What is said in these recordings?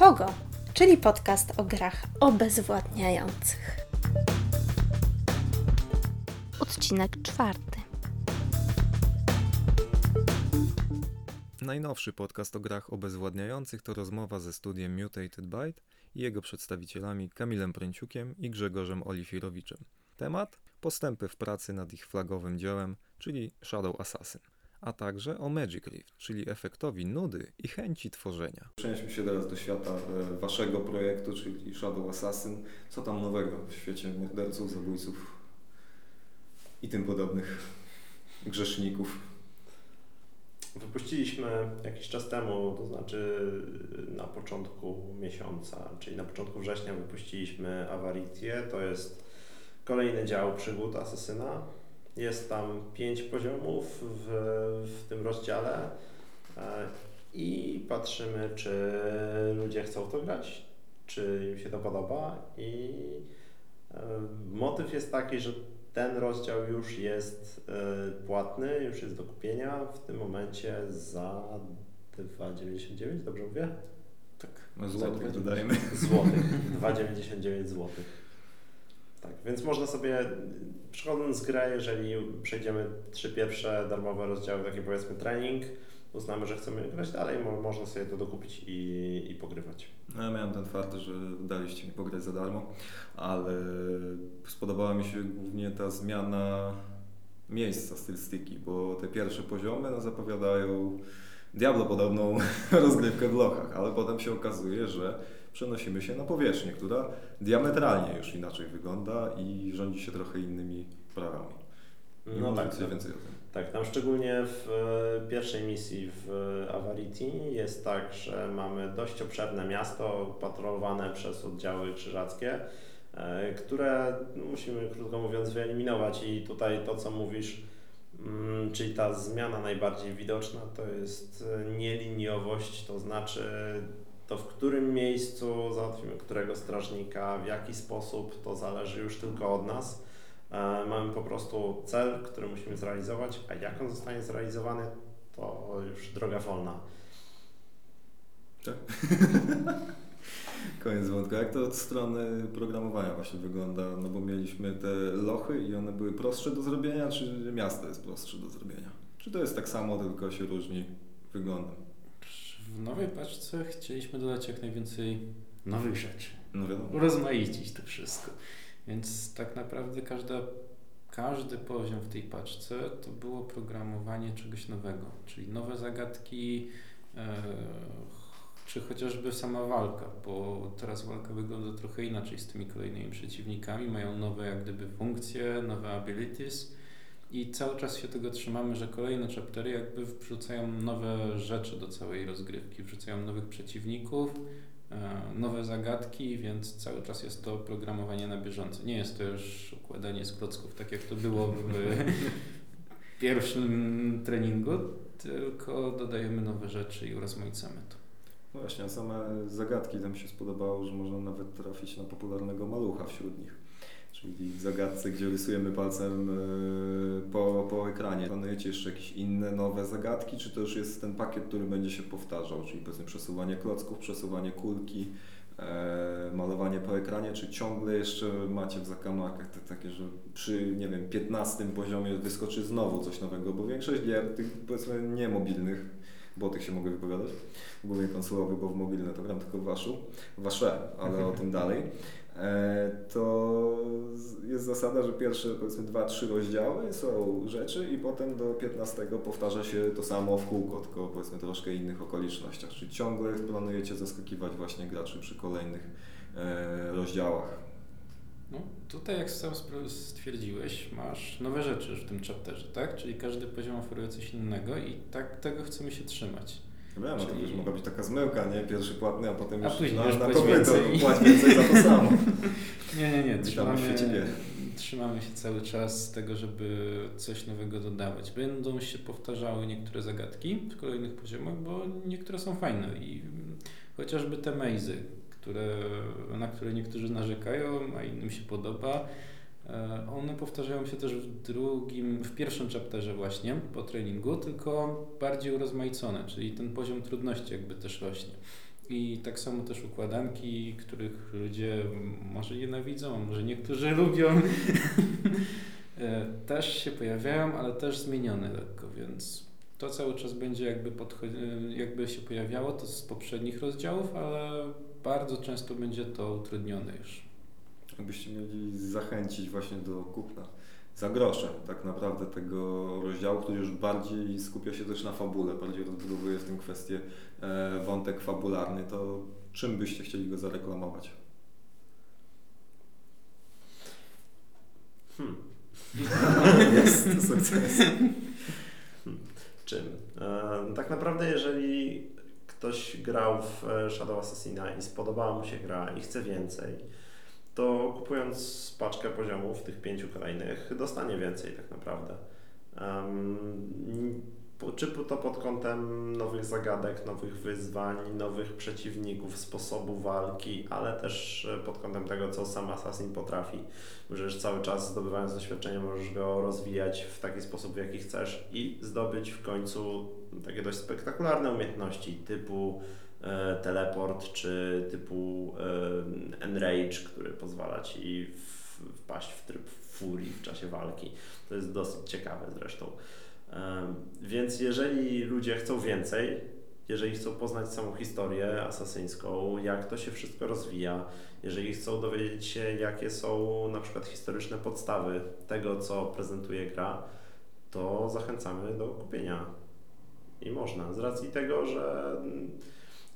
Pogo, czyli podcast o grach obezwładniających. Odcinek czwarty. Najnowszy podcast o grach obezwładniających to rozmowa ze studiem Mutated Byte i jego przedstawicielami Kamilem Pręciukiem i Grzegorzem Olifirowiczem. Temat? Postępy w pracy nad ich flagowym dziełem, czyli Shadow Assassin a także o Magic Rift, czyli efektowi nudy i chęci tworzenia. Przenieśmy się teraz do świata e, waszego projektu, czyli Shadow Assassin. Co tam nowego w świecie morderców, zabójców i tym podobnych grzeszników? Wypuściliśmy jakiś czas temu, to znaczy na początku miesiąca, czyli na początku września wypuściliśmy Avaritię. To jest kolejny dział przygód asesyna. Jest tam pięć poziomów w, w tym rozdziale e, i patrzymy, czy ludzie chcą w to grać, czy im się to podoba i e, motyw jest taki, że ten rozdział już jest e, płatny, już jest do kupienia w tym momencie za 2,99, dobrze mówię? Tak, no złotych dodajemy. Złotych, 2,99 złotych. Tak, więc można sobie, przechodząc grę, jeżeli przejdziemy trzy pierwsze darmowe rozdziały, taki powiedzmy trening, uznamy, że chcemy grać dalej, można sobie to dokupić i, i pogrywać. No ja miałem ten fart, że daliście mi pograć za darmo, ale spodobała mi się głównie ta zmiana miejsca stylistyki, bo te pierwsze poziomy no, zapowiadają Diablo podobną rozgrywkę w lochach, ale potem się okazuje, że przenosimy się na powierzchnię, która diametralnie już inaczej wygląda i rządzi się trochę innymi prawami. Nie no tak, coś więcej o tym. Tak, tam szczególnie w e, pierwszej misji w Avarity jest tak, że mamy dość obszerne miasto patrolowane przez oddziały krzyżackie, e, które musimy krótko mówiąc wyeliminować i tutaj to co mówisz, mm, czyli ta zmiana najbardziej widoczna to jest e, nieliniowość, to znaczy to w którym miejscu załatwimy którego strażnika, w jaki sposób, to zależy już tylko od nas. E, mamy po prostu cel, który musimy zrealizować, a jak on zostanie zrealizowany, to już droga wolna. Tak. Koniec wątku. Jak to od strony programowania właśnie wygląda? No bo mieliśmy te lochy i one były prostsze do zrobienia, czy miasto jest prostsze do zrobienia? Czy to jest tak samo, tylko się różni wyglądem? W nowej paczce chcieliśmy dodać jak najwięcej nowych rzeczy. No wiadomo. Rozmaicić to wszystko. Więc tak naprawdę każda, każdy poziom w tej paczce to było programowanie czegoś nowego, czyli nowe zagadki, e, czy chociażby sama walka, bo teraz walka wygląda trochę inaczej z tymi kolejnymi przeciwnikami, mają nowe jak gdyby funkcje, nowe abilities i cały czas się tego trzymamy, że kolejne chaptery jakby wrzucają nowe rzeczy do całej rozgrywki, wrzucają nowych przeciwników, e, nowe zagadki, więc cały czas jest to programowanie na bieżąco. Nie jest to już układanie z klocków, tak jak to było w pierwszym treningu, tylko dodajemy nowe rzeczy i urozmaicamy to. No właśnie, same zagadki tam się spodobało, że można nawet trafić na popularnego malucha wśród nich czyli zagadce, gdzie rysujemy palcem e, po, po ekranie. Planujecie jeszcze jakieś inne nowe zagadki, czy to już jest ten pakiet, który będzie się powtarzał, czyli powiedzmy przesuwanie klocków, przesuwanie kulki, e, malowanie po ekranie, czy ciągle jeszcze macie w zakamarkach te takie, że przy, nie wiem, 15 poziomie wyskoczy znowu coś nowego, bo większość gier, tych powiedzmy niemobilnych, bo o tych się mogę wypowiadać, głównie konsolowych, bo w mobilne to gram tylko w waszu, wasze, ale o tym dalej. E, to jest zasada, że pierwsze powiedzmy dwa, trzy rozdziały są rzeczy i potem do 15 powtarza się to samo w kółko, tylko powiedzmy troszkę innych okolicznościach. Czyli ciągle planujecie zaskakiwać właśnie graczy przy kolejnych e, rozdziałach. No, tutaj jak sam stwierdziłeś, masz nowe rzeczy w tym chapterze, tak? Czyli każdy poziom oferuje coś innego i tak tego chcemy się trzymać. Wiem, Czyli... to już mogła być taka zmyłka, nie? Pierwszy płatny, a potem a już później na, już na płać więcej. płać więcej za to samo. nie, nie, nie. Trzymamy, trzymamy się cały czas tego, żeby coś nowego dodawać. Będą się powtarzały niektóre zagadki w kolejnych poziomach, bo niektóre są fajne i chociażby te mazy, które, na które niektórzy narzekają, a innym się podoba, one powtarzają się też w drugim, w pierwszym chapterze właśnie po treningu, tylko bardziej urozmaicone, czyli ten poziom trudności jakby też rośnie. I tak samo też układanki, których ludzie może nienawidzą, może niektórzy lubią. E, też się pojawiają, ale też zmienione lekko, więc to cały czas będzie jakby, jakby się pojawiało to z poprzednich rozdziałów, ale bardzo często będzie to utrudnione już. Jakbyście mieli zachęcić właśnie do kupna za grosze tak naprawdę tego rozdziału, który już bardziej skupia się też na fabule, bardziej rozbudowuje w tym kwestię e, wątek fabularny, to czym byście chcieli go zareklamować? Hmm. Jest sukces. Hmm. Czym? E, tak naprawdę, jeżeli ktoś grał w e, Shadow Assassina i spodobała mu się gra i chce więcej, to kupując paczkę poziomów, tych pięciu kolejnych, dostanie więcej tak naprawdę. Um, czy to pod kątem nowych zagadek, nowych wyzwań, nowych przeciwników, sposobu walki, ale też e, pod kątem tego, co sam Assassin potrafi. Możesz cały czas zdobywając doświadczenie, możesz go rozwijać w taki sposób, w jaki chcesz i zdobyć w końcu takie dość spektakularne umiejętności typu teleport czy typu e, enrage, który pozwala ci wpaść w tryb furii w czasie walki. To jest dosyć ciekawe zresztą. Więc jeżeli ludzie chcą więcej, jeżeli chcą poznać samą historię asasyńską, jak to się wszystko rozwija, jeżeli chcą dowiedzieć się, jakie są na przykład historyczne podstawy tego, co prezentuje gra, to zachęcamy do kupienia. I można, z racji tego, że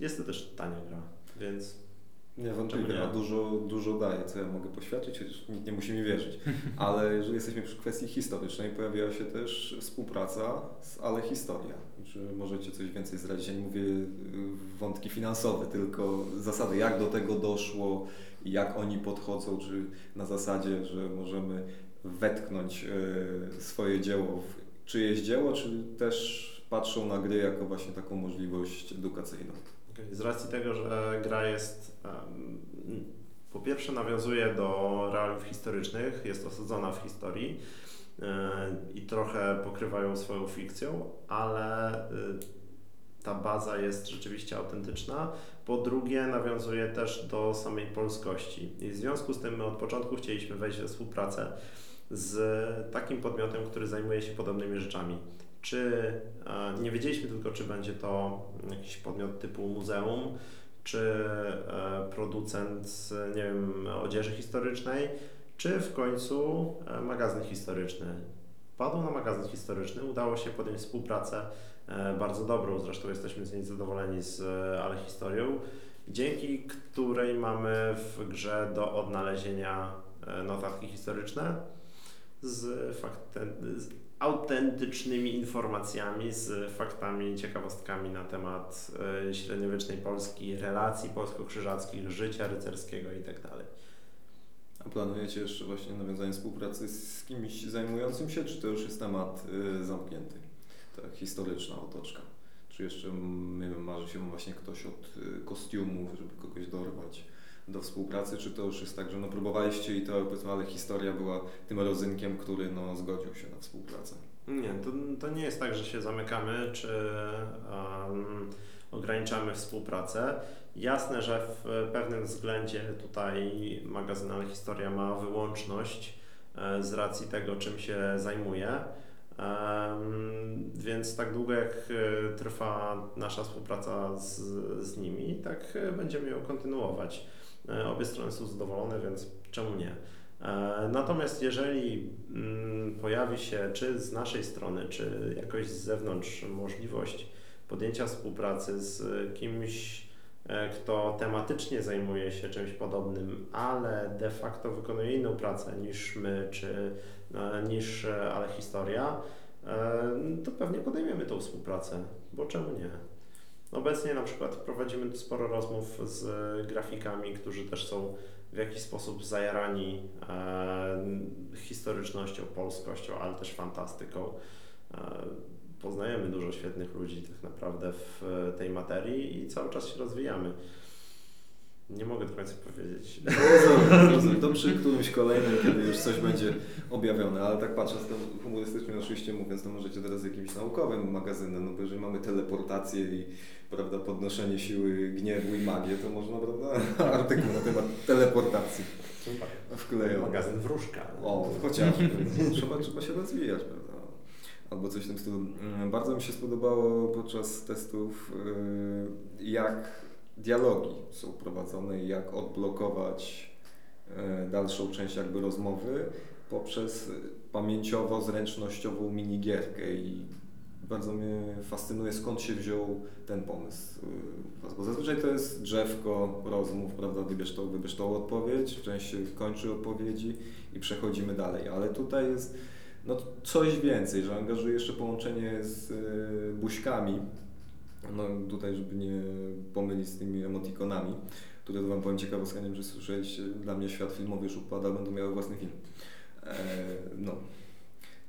jest to też tania gra, więc nie, wątpliwie, a dużo, dużo daje, co ja mogę poświadczyć, chociaż nikt nie musi mi wierzyć. Ale jeżeli jesteśmy przy kwestii historycznej, pojawiła się też współpraca z Ale Historia. Czy możecie coś więcej zdradzić? Ja nie mówię y, wątki finansowe, tylko zasady, jak do tego doszło i jak oni podchodzą, czy na zasadzie, że możemy wetknąć y, swoje dzieło w czyjeś dzieło, czy też patrzą na gry jako właśnie taką możliwość edukacyjną. Z racji tego, że gra jest po pierwsze nawiązuje do realiów historycznych, jest osadzona w historii e, i trochę pokrywają swoją fikcją, ale e, ta baza jest rzeczywiście autentyczna. Po drugie, nawiązuje też do samej polskości. I w związku z tym my od początku chcieliśmy wejść we współpracę z takim podmiotem, który zajmuje się podobnymi rzeczami czy e, nie wiedzieliśmy tylko, czy będzie to jakiś podmiot typu muzeum, czy e, producent, nie wiem, odzieży historycznej, czy w końcu e, magazyn historyczny. Padł na magazyn historyczny, udało się podjąć współpracę bardzo dobrą, zresztą jesteśmy z niej zadowoleni z Ale Historią, dzięki której mamy w grze do odnalezienia notatki historyczne z, faktem, autentycznymi informacjami, z faktami, ciekawostkami na temat y, średniowiecznej Polski, relacji polsko-krzyżackich, życia rycerskiego itd. Tak A planujecie jeszcze właśnie nawiązanie współpracy z kimś zajmującym się, czy to już jest temat y, zamknięty? Tak, historyczna otoczka. Czy jeszcze, nie marzy się właśnie ktoś od y, kostiumów, żeby kogoś dorwać? Do współpracy, czy to już jest tak, że no próbowaliście i to powiedzmy, ale historia była tym rozynkiem, który no zgodził się na współpracę? Nie, to, to nie jest tak, że się zamykamy, czy um, ograniczamy współpracę. Jasne, że w pewnym względzie tutaj magazyn Ale Historia ma wyłączność e, z racji tego, czym się zajmuje. Więc tak długo jak e, trwa nasza współpraca z, z nimi, tak e, będziemy ją kontynuować. E, obie strony są zadowolone, więc czemu nie? E, natomiast jeżeli mm, pojawi się czy z naszej strony, czy jakoś z zewnątrz możliwość podjęcia współpracy z kimś, e, kto tematycznie zajmuje się czymś podobnym, ale de facto wykonuje inną pracę niż my, czy niż ale historia, to pewnie podejmiemy tą współpracę, bo czemu nie? Obecnie na przykład prowadzimy sporo rozmów z grafikami, którzy też są w jakiś sposób zajarani e, historycznością, polskością, ale też fantastyką. E, poznajemy dużo świetnych ludzi tak naprawdę w tej materii i cały czas się rozwijamy. Nie mogę do końca powiedzieć. Rozumiem, rozumiem. To przy którymś kolejnym, kiedy już coś będzie objawione, ale tak patrząc to humorystycznie oczywiście mówiąc, to możecie teraz jakimś naukowym magazynem, no bo jeżeli mamy teleportację i prawda, podnoszenie siły gniewu i magię, to można prawda, artykuł na temat teleportacji wkleją. Magazyn wróżka. O, chociażby. trzeba, trzeba się rozwijać, prawda? Albo coś w tym stylu. Mm, Bardzo mi się spodobało podczas testów, yy, jak dialogi są prowadzone jak odblokować yy, dalszą część jakby rozmowy poprzez pamięciowo-zręcznościową minigierkę i bardzo mnie fascynuje skąd się wziął ten pomysł. yy, Bo zazwyczaj to jest drzewko rozmów, prawda, wybierz tą, wybierz tą odpowiedź, część się kończy odpowiedzi i przechodzimy dalej, ale tutaj jest no, coś więcej, że angażuje jeszcze połączenie z yy, buźkami, no tutaj, żeby nie pomylić z tymi emotikonami, które to Wam powiem wiem, czy słyszeliście, dla mnie świat filmowy już upada, będą miały własny film. E, no.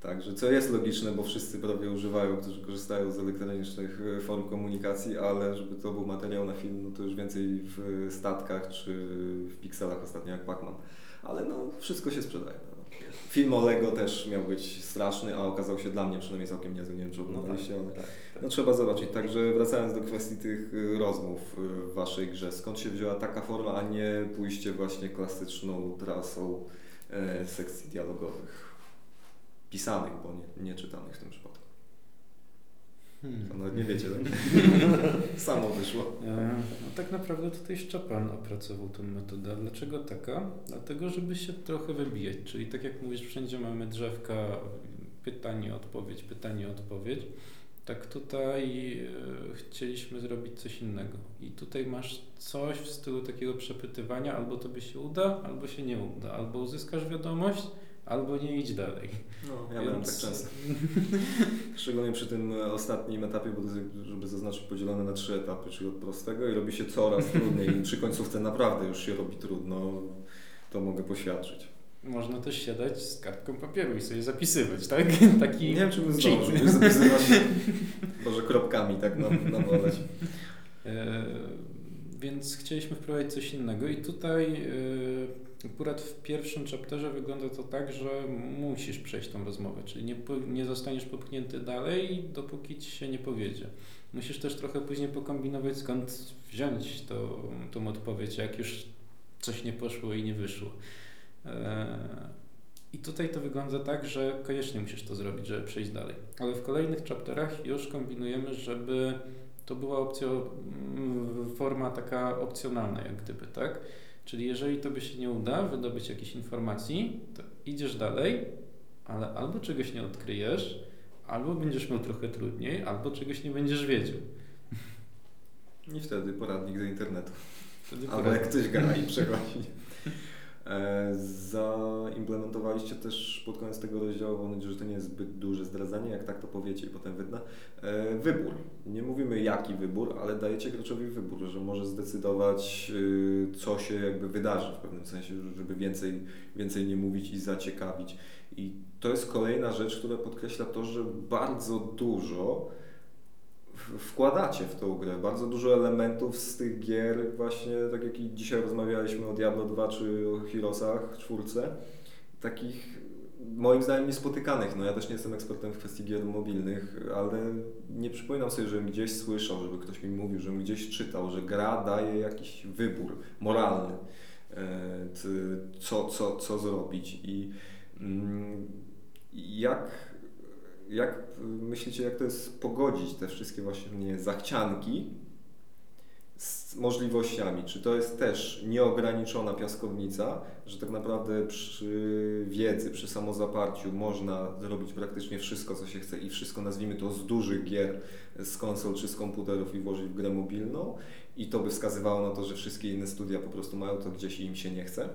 Także co jest logiczne, bo wszyscy prawie używają, którzy korzystają z elektronicznych e, form komunikacji, ale żeby to był materiał na film, no to już więcej w statkach czy w pikselach ostatnio jak Pac-Man. Ale no, wszystko się sprzedaje. No. Film o Lego też miał być straszny, a okazał się dla mnie przynajmniej całkiem niezły. Nie wiem, czy oglądaliście, ale tak, tak. no, trzeba zobaczyć. Także wracając do kwestii tych y, rozmów y, w Waszej grze, skąd się wzięła taka forma, a nie pójście właśnie klasyczną trasą e, sekcji dialogowych? Pisanych, bo nie, nie czytanych w tym przypadku. Hmm. To nawet nie wiecie, tak? Samo wyszło. E, No tak naprawdę tutaj Szczepan opracował tę metodę. Dlaczego taka? Dlatego, żeby się trochę wybijać. Czyli tak jak mówisz, wszędzie mamy drzewka, pytanie, odpowiedź, pytanie, odpowiedź. Tak tutaj e, chcieliśmy zrobić coś innego. I tutaj masz coś w stylu takiego przepytywania, albo to by się uda, albo się nie uda. Albo uzyskasz wiadomość, albo nie idź dalej. No, ja miałem tak często. Szczególnie przy tym e, ostatnim etapie, bo to jest, żeby zaznaczyć, podzielone na trzy etapy, czyli od prostego i robi się coraz trudniej. I przy końcówce naprawdę już się robi trudno, to mogę poświadczyć. Można też siadać z kartką papieru i sobie zapisywać, tak? Taki Nie wiem, czy bym zdążył, żeby zapisywać, może kropkami tak na, nawalać. E, Więc chcieliśmy wprowadzić coś innego i tutaj e, akurat w pierwszym chapterze wygląda to tak, że musisz przejść tą rozmowę, czyli nie, nie zostaniesz popchnięty dalej, dopóki ci się nie powiedzie. Musisz też trochę później pokombinować, skąd wziąć to, tą odpowiedź, jak już coś nie poszło i nie wyszło. E, I tutaj to wygląda tak, że koniecznie musisz to zrobić, żeby przejść dalej. Ale w kolejnych chapterach już kombinujemy, żeby to była opcja, mm, forma taka opcjonalna, jak gdyby, tak? Czyli jeżeli to by się nie uda wydobyć jakiejś informacji, to idziesz dalej, ale albo czegoś nie odkryjesz, albo będziesz miał trochę trudniej, albo czegoś nie będziesz wiedział. I wtedy poradnik do internetu. Wtedy Albo pora- jak ktoś gra i przechodzi. E, Zaimplementowaliście też pod koniec tego rozdziału, mam nadzieję, że to nie jest zbyt duże zdradzenie, jak tak to powiecie i potem wydna. E, Wybór. Nie mówimy jaki wybór, ale dajecie graczowi wybór, że może zdecydować, y, co się jakby wydarzy w pewnym sensie, żeby więcej, więcej nie mówić i zaciekawić. I to jest kolejna rzecz, która podkreśla to, że bardzo dużo wkładacie w tą grę. Bardzo dużo elementów z tych gier, właśnie tak jak i dzisiaj rozmawialiśmy o Diablo 2 czy o Heroesach, czwórce, takich moim zdaniem niespotykanych. No ja też nie jestem ekspertem w kwestii gier mobilnych, ale nie przypominam sobie, żebym gdzieś słyszał, żeby ktoś mi mówił, żebym gdzieś czytał, że gra daje jakiś wybór moralny, e, co, co, co zrobić i mm, jak jak myślicie, jak to jest pogodzić te wszystkie właśnie zachcianki z możliwościami? Czy to jest też nieograniczona piaskownica, że tak naprawdę przy wiedzy, przy samozaparciu można zrobić praktycznie wszystko, co się chce i wszystko nazwijmy to z dużych gier, z konsol czy z komputerów i włożyć w grę mobilną? I to by wskazywało na to, że wszystkie inne studia po prostu mają to gdzieś i im się nie chce?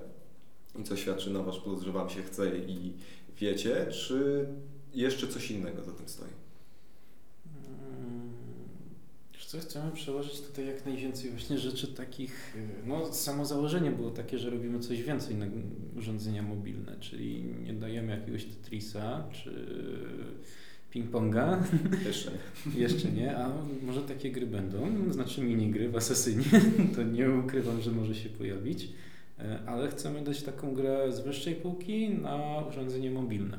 I co świadczy na Wasz plus, że Wam się chce i wiecie, czy jeszcze coś innego za tym stoi? Mm, co, chcemy przełożyć tutaj jak najwięcej właśnie rzeczy takich, y, no samo założenie było takie, że robimy coś więcej na urządzenia mobilne, czyli nie dajemy jakiegoś Tetrisa, czy ping-ponga. Jeszcze nie. Jeszcze nie, a może takie gry będą, znaczy minigry w Assassinie, to nie ukrywam, że może się pojawić, e, ale chcemy dać taką grę z wyższej półki na urządzenie mobilne.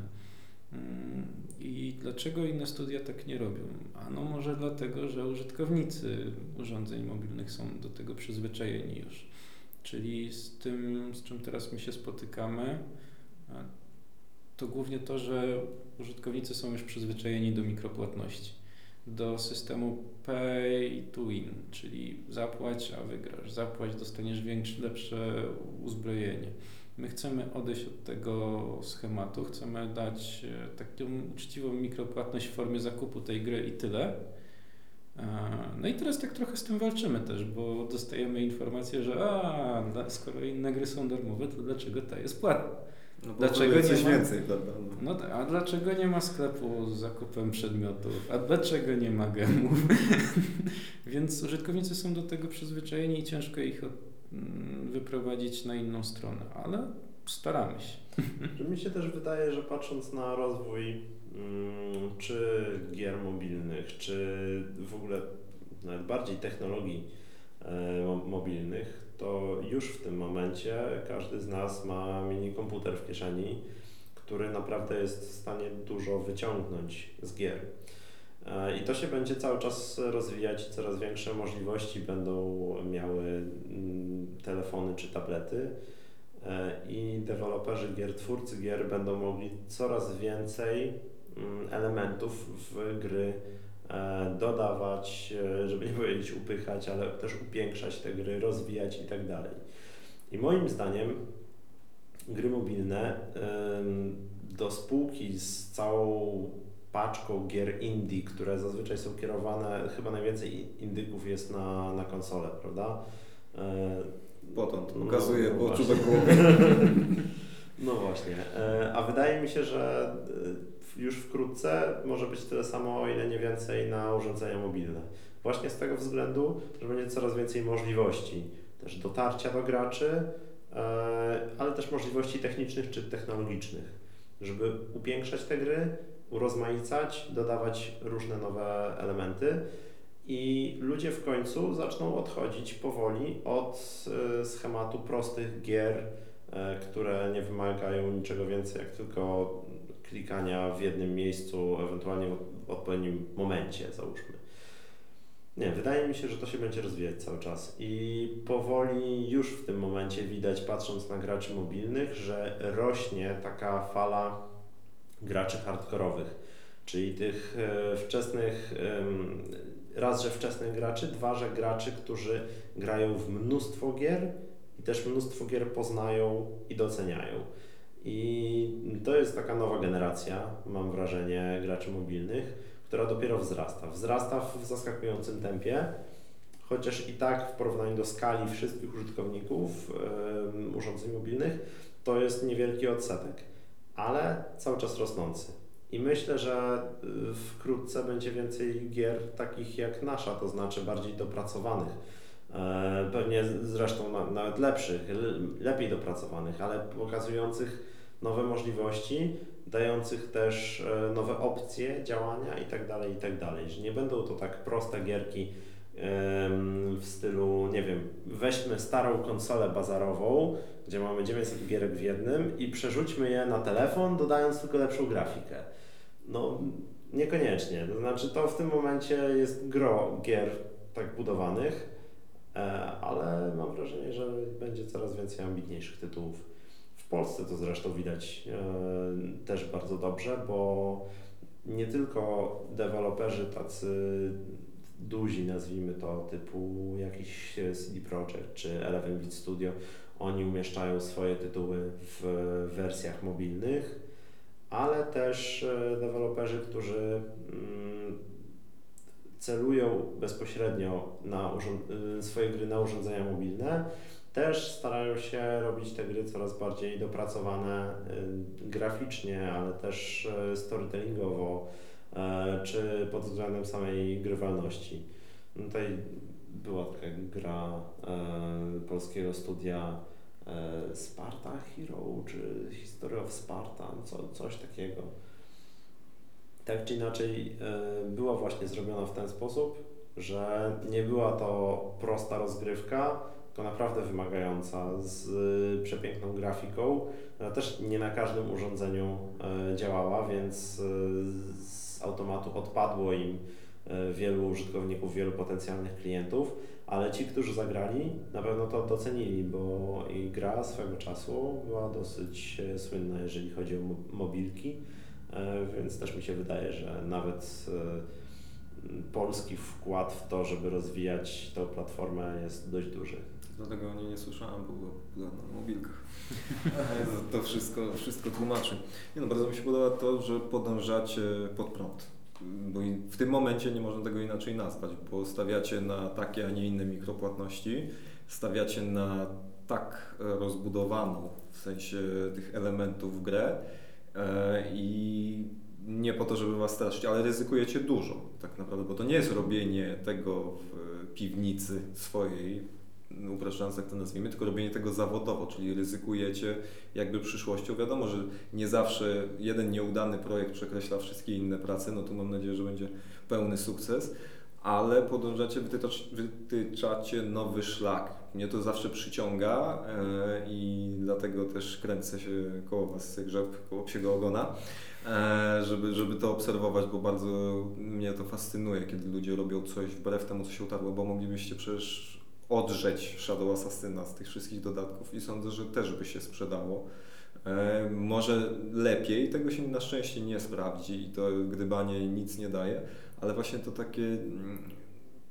Mm, I dlaczego inne studia tak nie robią? Ano może dlatego, że użytkownicy urządzeń mobilnych są do tego przyzwyczajeni już. Czyli z tym, z czym teraz my się spotykamy, to głównie to, że użytkownicy są już przyzwyczajeni do mikropłatności, do systemu pay to win, czyli zapłać, a wygrasz, zapłać, dostaniesz większe, lepsze uzbrojenie. My chcemy odejść od tego schematu, chcemy dać e, taką uczciwą mikropłatność w formie zakupu tej gry i tyle. E, no i teraz tak trochę z tym walczymy też, bo dostajemy informację, że a, skoro inne gry są darmowe, to dlaczego ta jest płatna? No dlaczego nie coś ma... więcej, prawda? No. no a dlaczego nie ma sklepu z zakupem przedmiotów? A dlaczego nie ma gemów? Więc użytkownicy są do tego przyzwyczajeni i ciężko ich od, wyprowadzić na inną stronę, ale staramy się. Mi się też wydaje, że patrząc na rozwój mm, czy gier mobilnych, czy w ogóle nawet bardziej technologii e, mobilnych, to już w tym momencie każdy z nas ma mini komputer w kieszeni, który naprawdę jest w stanie dużo wyciągnąć z gier. E, I to się będzie cały czas rozwijać coraz większe możliwości będą miały mm, telefony czy tablety. E, I deweloperzy gier, twórcy gier będą mogli coraz więcej mm, elementów w gry E, dodawać, żeby nie powiedzieć upychać, ale też upiększać te gry, rozwijać i tak dalej. I moim zdaniem gry mobilne do spółki z całą paczką gier indie, które zazwyczaj są kierowane, chyba najwięcej indyków jest na, na konsolę, prawda? E, Potąd no, pokazuje no, po właśnie. głowy. No właśnie. A wydaje mi się, że już wkrótce może być tyle samo, o ile nie więcej na urządzenia mobilne. Właśnie z tego względu, że będzie coraz więcej możliwości też dotarcia do graczy, e, ale też możliwości technicznych czy technologicznych, żeby upiększać te gry, urozmaicać, dodawać różne nowe elementy i ludzie w końcu zaczną odchodzić powoli od e, schematu prostych gier, e, które nie wymagają niczego więcej jak tylko klikania w jednym miejscu, ewentualnie w odpowiednim momencie, załóżmy. Nie, wydaje mi się, że to się będzie rozwijać cały czas i powoli już w tym momencie widać, patrząc na graczy mobilnych, że rośnie taka fala graczy hardkorowych, czyli tych e, wczesnych, raz, że wczesnych graczy, dwa, że graczy, którzy grają w mnóstwo gier i też mnóstwo gier poznają i doceniają. I to jest taka nowa generacja, mam wrażenie, graczy mobilnych, która dopiero wzrasta. Wzrasta w zaskakującym tempie, chociaż i tak w porównaniu do skali wszystkich użytkowników yy, urządzeń mobilnych to jest niewielki odsetek, ale cały czas rosnący. I myślę, że y, wkrótce będzie więcej gier takich jak nasza, to znaczy bardziej dopracowanych E, pewnie zresztą nawet lepszych, lepiej dopracowanych, ale pokazujących nowe możliwości, dających też e, nowe opcje działania itd., tak itd., tak że nie będą to tak proste gierki w stylu, nie wiem, weźmy starą konsolę bazarową, gdzie mamy 900 gierek w jednym i przerzućmy je na telefon, dodając tylko lepszą grafikę. No, niekoniecznie. To znaczy, to w tym momencie jest gro gier tak budowanych, E, ale mam wrażenie, że będzie coraz więcej ambitniejszych tytułów. W Polsce to zresztą widać e, też bardzo dobrze, bo nie tylko deweloperzy tacy duzi, nazwijmy to, typu jakiś CD Projekt czy Eleven Beat Studio, oni umieszczają swoje tytuły w wersjach mobilnych, ale też e, deweloperzy, którzy mm, celują bezpośrednio na y, swoje gry na urządzenia mobilne, też starają się robić te gry coraz bardziej dopracowane y, graficznie, ale też storytellingowo, czy pod względem samej grywalności. No tutaj była taka gra polskiego studia Sparta Hero, czy History of Sparta, co, coś takiego tak czy inaczej e, była właśnie zrobiona w ten sposób, że nie była to prosta rozgrywka, tylko naprawdę wymagająca z przepiękną grafiką. Też nie na każdym urządzeniu e, działała, więc e, z automatu odpadło im wielu użytkowników, wielu potencjalnych klientów, ale ci, którzy zagrali, na pewno to docenili, bo gra swego czasu była dosyć słynna, jeżeli chodzi o mobilki. E, więc też mi się wydaje, że nawet e, polski wkład w to, żeby rozwijać tę platformę jest dość duży. Dlatego o niej nie słyszałem, bo była na mobilkach. to wszystko, wszystko tłumaczy. Nie no, bardzo mi się podoba to, że podążacie pod prąd. Bo w tym momencie nie można tego inaczej nazwać, bo stawiacie na takie, a nie inne mikropłatności, stawiacie na tak rozbudowaną w sensie tych elementów grę, E, i nie po to, żeby was straszyć, ale ryzykujecie dużo tak naprawdę, bo to nie jest robienie tego w piwnicy swojej, upraszczając tak to nazwijmy, tylko robienie tego zawodowo, czyli ryzykujecie jakby przyszłością. Wiadomo, że nie zawsze jeden nieudany projekt przekreśla wszystkie inne prace, no to mam nadzieję, że będzie pełny sukces, ale podążacie, wytyczacie nowy szlak. Mnie to zawsze przyciąga e, i dlatego też kręcę się koło Was, jak żab koło psiego ogona, e, żeby, żeby to obserwować, bo bardzo mnie to fascynuje, kiedy ludzie robią coś wbrew temu, co się utarło, bo moglibyście przecież odrzeć Shadow Assassina z tych wszystkich dodatków i sądzę, że też by się sprzedało. E, może lepiej, tego się na szczęście nie sprawdzi i to gdybanie nic nie daje, ale właśnie to takie mm,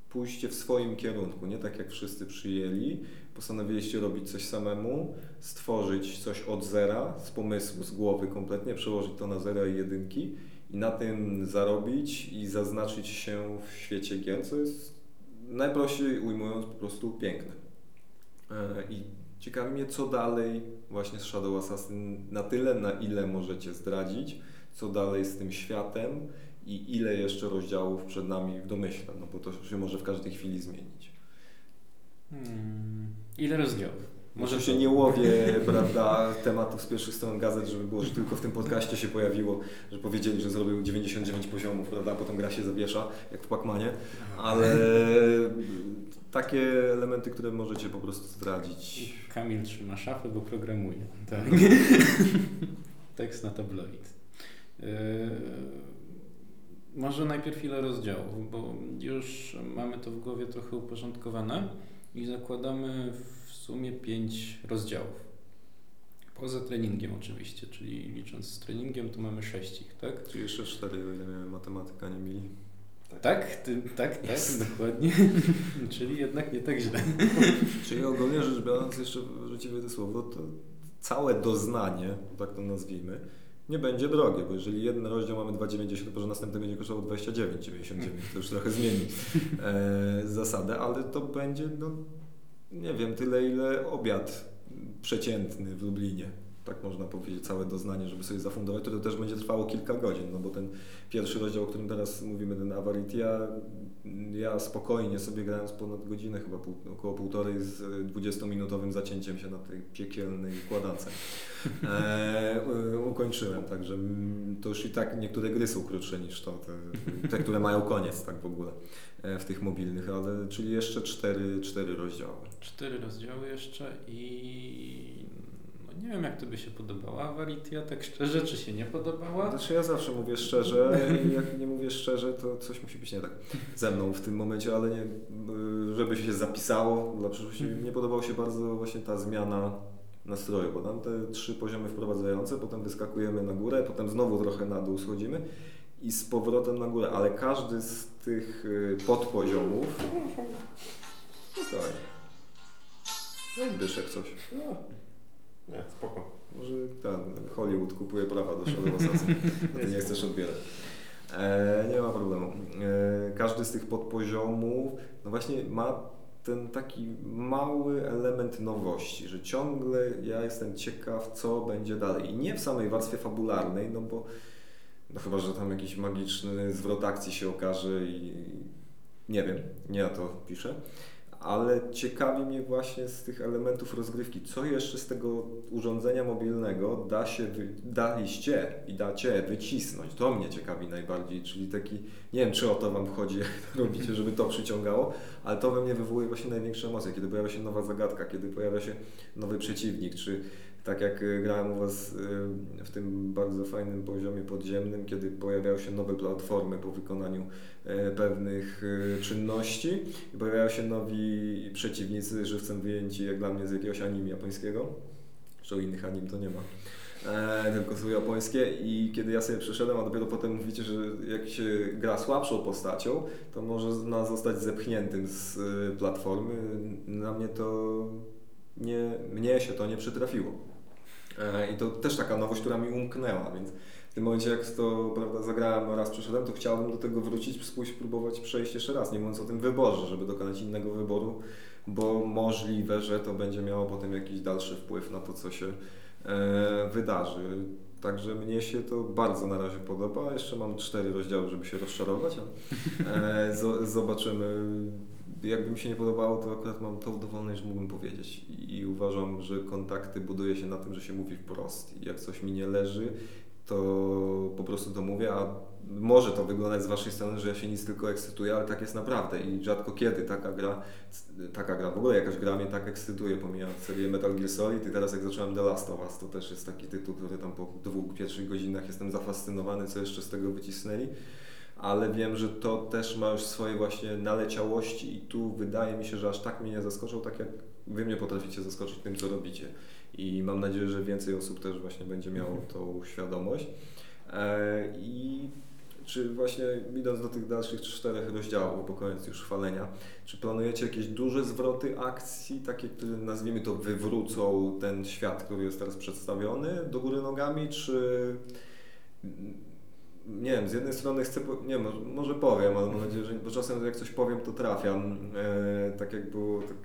pójście w swoim kierunku, nie tak jak wszyscy przyjęli, postanowiliście robić coś samemu, stworzyć coś od zera, z pomysłu, z głowy kompletnie, przełożyć to na zero i jedynki i na tym zarobić i zaznaczyć się w świecie gier, co jest najprościej ujmując po prostu piękne. E, I ciekawi mnie, co dalej właśnie z Shadow Assassin, na tyle, na ile możecie zdradzić, co dalej z tym światem, i ile jeszcze rozdziałów przed nami w domyśle, no bo to się może w każdej chwili zmienić. Hmm. Ile rozdziałów? Może się nie łowię, prawda, tematów z pierwszych stron gazet, żeby było, że tylko w tym podcaście się pojawiło, że powiedzieli, że zrobił 99 poziomów, prawda, a potem gra się zawiesza, jak w Pacmanie, ale takie elementy, które możecie po prostu zdradzić. Kamil trzyma szafę, bo programuje. Tak. Tekst na tabloid. Yy może najpierw ile rozdziałów, bo już mamy to w głowie trochę uporządkowane i zakładamy w sumie pięć rozdziałów. Poza treningiem oczywiście, czyli licząc z treningiem to mamy sześć ich, tak? Czyli jeszcze cztery, o ile miałem matematyka, nie mili. Tak, tak, ty, tak, tak, dokładnie. czyli jednak nie tak źle. Czyli ogólnie rzecz biorąc, jeszcze wrzuciły to słowo, to całe doznanie, tak to nazwijmy, nie będzie drogie, bo jeżeli jeden rozdział mamy 2,90, to że następny będzie kosztował 29,99, to już trochę zmieni e, zasadę, ale to będzie, no nie wiem, tyle ile obiad przeciętny w Lublinie. Tak można powiedzieć, całe doznanie, żeby sobie zafundować, to, to też będzie trwało kilka godzin, no bo ten pierwszy rozdział, o którym teraz mówimy, ten Avaritia, ja spokojnie sobie grając ponad godzinę, chyba pół, około półtorej z 20-minutowym zacięciem się na tej piekielnej układance e, ukończyłem, także to już i tak niektóre gry są krótsze niż to, te, te które mają koniec tak w ogóle e, w tych mobilnych, ale czyli jeszcze cztery, cztery rozdziały. Cztery rozdziały jeszcze i nie wiem, jak to by się podobała Avaritia, tak szczerze, czy się nie podobała? Znaczy ja zawsze mówię szczerze, jak nie mówię szczerze, to coś musi być nie tak ze mną w tym momencie, ale nie, żeby się zapisało dla przyszłości. Mhm. Mnie podobała się bardzo właśnie ta zmiana nastroju, bo tam te trzy poziomy wprowadzające, potem wyskakujemy na górę, potem znowu trochę na dół schodzimy i z powrotem na górę, ale każdy z tych y, podpoziomów... Stoj. No i dyszek coś. No. Nie, spoko. Może ten Hollywood kupuje prawa do Shadow Assassin, ty nie chcesz odbierać. E, nie ma problemu. E, każdy z tych podpoziomów, no właśnie ma ten taki mały element nowości, że ciągle ja jestem ciekaw, co będzie dalej. I nie w samej warstwie fabularnej, no bo no chyba, że tam jakiś magiczny zwrot akcji się okaże i nie wiem, nie ja to piszę, ale ciekawi mnie właśnie z tych elementów rozgrywki, co jeszcze z tego urządzenia mobilnego da się, wy, daliście i dacie wycisnąć. To mnie ciekawi najbardziej, czyli taki, nie wiem czy o to Wam chodzi, jak to robicie, żeby to przyciągało, ale to we mnie wywołuje właśnie największe emocje, kiedy pojawia się nowa zagadka, kiedy pojawia się nowy przeciwnik, czy tak jak y, grałem u Was y, w tym bardzo fajnym poziomie podziemnym, kiedy pojawiały się nowe platformy po wykonaniu y, pewnych czynności i pojawiają się nowi przeciwnicy żywcem wyjęci jak dla mnie z jakiegoś anime japońskiego, zresztą innych anim to nie ma. E, tylko są japońskie i kiedy ja sobie przeszedłem, a dopiero potem mówicie, że jak się gra słabszą postacią, to może zostać zepchniętym z platformy. Na mnie to nie, mnie się to nie przytrafiło. E, I to też taka nowość, która mi umknęła, więc w tym momencie jak to prawda, zagrałem raz przeszedłem, to chciałbym do tego wrócić, spróbować przejść jeszcze raz, nie mówiąc o tym wyborze, żeby dokonać innego wyboru, bo możliwe, że to będzie miało potem jakiś dalszy wpływ na to, co się e, wydarzy. Także mnie się to bardzo na razie podoba. Jeszcze mam cztery rozdziały, żeby się rozczarować, ale e, zobaczymy jakby mi się nie podobało, to akurat mam tą dowolność, że mógłbym powiedzieć. I uważam, że kontakty buduje się na tym, że się mówi wprost. I jak coś mi nie leży, to po prostu to mówię, a może to wyglądać z Waszej strony, że ja się nic tylko ekscytuję, ale tak jest naprawdę i rzadko kiedy taka gra, taka gra, w ogóle jakaś gra mnie tak ekscytuje, pomijając serię Metal Gear Solid i teraz jak zacząłem The Last of Us, to też jest taki tytuł, który tam po dwóch pierwszych godzinach jestem zafascynowany, co jeszcze z tego wycisnęli ale wiem, że to też ma już swoje właśnie naleciałości i tu wydaje mi się, że aż tak mnie nie zaskoczył, tak jak wy mnie potraficie zaskoczyć tym, co robicie. I mam nadzieję, że więcej osób też właśnie będzie miało mhm. tą świadomość. E, I czy właśnie idąc do tych dalszych czterech rozdziałów, bo koniec już chwalenia, czy planujecie jakieś duże zwroty akcji, takie, które nazwijmy to wywrócą ten świat, który jest teraz przedstawiony do góry nogami, czy nie wiem, z jednej strony chcę, nie może, może powiem, ale mam nadzieję, że bo czasem jak coś powiem, to trafiam. E, tak jak było, tak